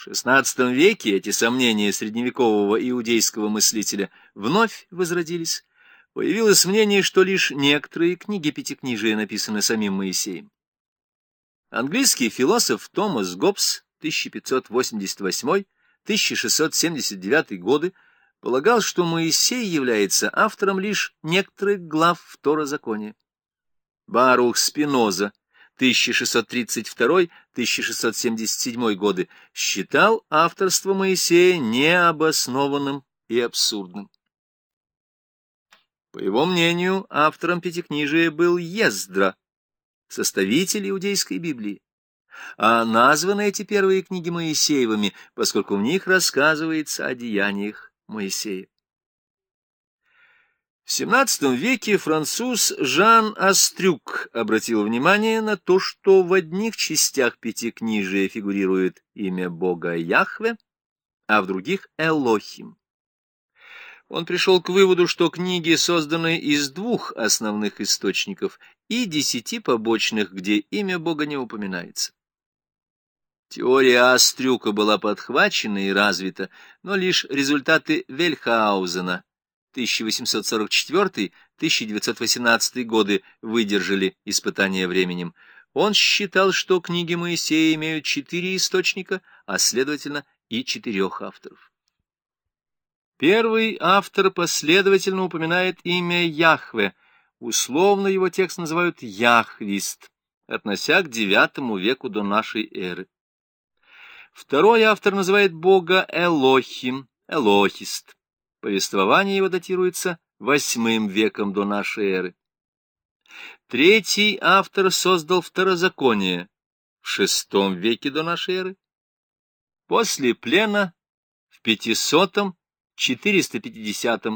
В XVI веке эти сомнения средневекового иудейского мыслителя вновь возродились. Появилось мнение, что лишь некоторые книги Пятикнижия написаны самим Моисеем. Английский философ Томас Гоббс 1588-1679 годы полагал, что Моисей является автором лишь некоторых глав Второзакония. Барух Спиноза 1632-1677 годы считал авторство Моисея необоснованным и абсурдным. По его мнению, автором Пятикнижия был Ездра, составитель иудейской Библии. А названы эти первые книги Моисеевыми, поскольку в них рассказывается о деяниях Моисея. В XVII веке француз Жан Астрюк обратил внимание на то, что в одних частях Пятикнижия фигурирует имя бога Яхве, а в других — Элохим. Он пришел к выводу, что книги созданы из двух основных источников и десяти побочных, где имя Бога не упоминается. Теория Астрюка была подхвачена и развита, но лишь результаты Вельхаузена 1844-1918 годы выдержали испытания временем. Он считал, что книги Моисея имеют четыре источника, а, следовательно, и четырех авторов. Первый автор последовательно упоминает имя Яхве, условно его текст называют Яхвист, относя к IX веку до нашей эры. Второй автор называет бога Элохим, Элохист. Повествование его датируется восьмым веком до нашей эры. Третий автор создал второзаконие в шестом веке до нашей эры. После плена в пятисотом 450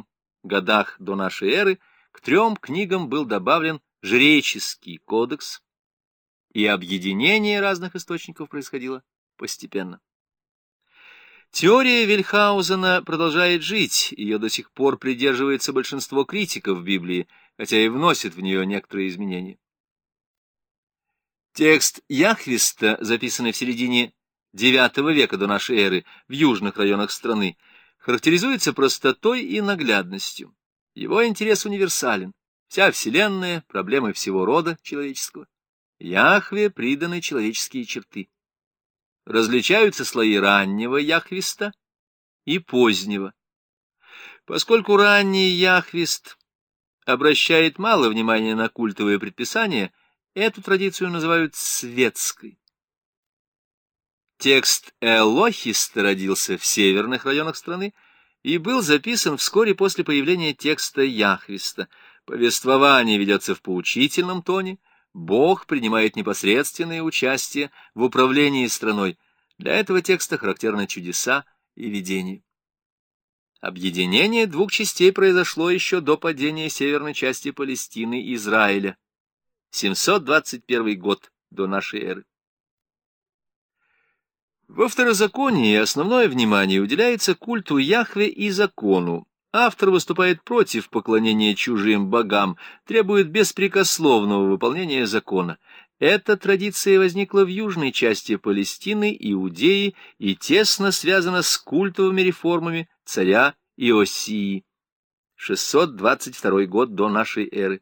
годах до нашей эры к трем книгам был добавлен жреческий кодекс, и объединение разных источников происходило постепенно. Теория Вильхаузена продолжает жить, ее до сих пор придерживается большинство критиков Библии, хотя и вносит в нее некоторые изменения. Текст Яхвиста, записанный в середине IX века до нашей эры в южных районах страны, характеризуется простотой и наглядностью. Его интерес универсален. Вся Вселенная — проблемы всего рода человеческого. Яхве приданы человеческие черты. Различаются слои раннего Яхвиста и позднего. Поскольку ранний Яхвист обращает мало внимания на культовые предписания, эту традицию называют светской. Текст Элохиста родился в северных районах страны и был записан вскоре после появления текста Яхвиста. Повествование ведется в поучительном тоне, Бог принимает непосредственное участие в управлении страной. Для этого текста характерны чудеса и видения. Объединение двух частей произошло еще до падения северной части Палестины и Израиля. 721 год до нашей эры. Во второзаконии основное внимание уделяется культу Яхве и закону. Автор выступает против поклонения чужим богам, требует беспрекословного выполнения закона. Эта традиция возникла в южной части Палестины, Иудеи и тесно связана с культовыми реформами царя Иосии. 622 год до нашей эры.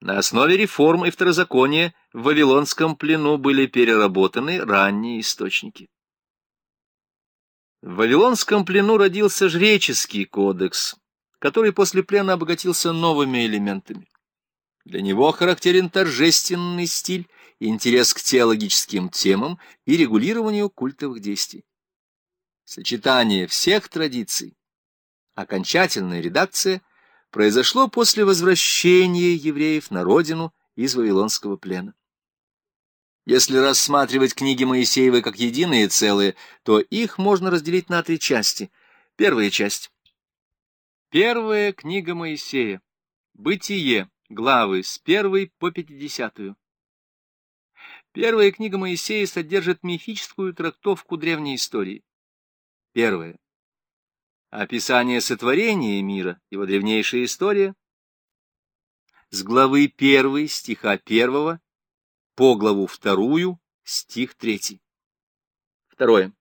На основе реформ и второзакония в Вавилонском плену были переработаны ранние источники. В Вавилонском плену родился жреческий кодекс, который после плена обогатился новыми элементами. Для него характерен торжественный стиль, интерес к теологическим темам и регулированию культовых действий. Сочетание всех традиций, окончательная редакция произошло после возвращения евреев на родину из Вавилонского плена. Если рассматривать книги Моисеевы как единые целые, то их можно разделить на три части. Первая часть. Первая книга Моисея. Бытие. Главы с первой по пятидесятую. Первая книга Моисея содержит мифическую трактовку древней истории. Первое. Описание сотворения мира, его древнейшая история, с главы 1 стиха 1 по главу 2 стих 3. Второе.